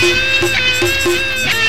Yeah.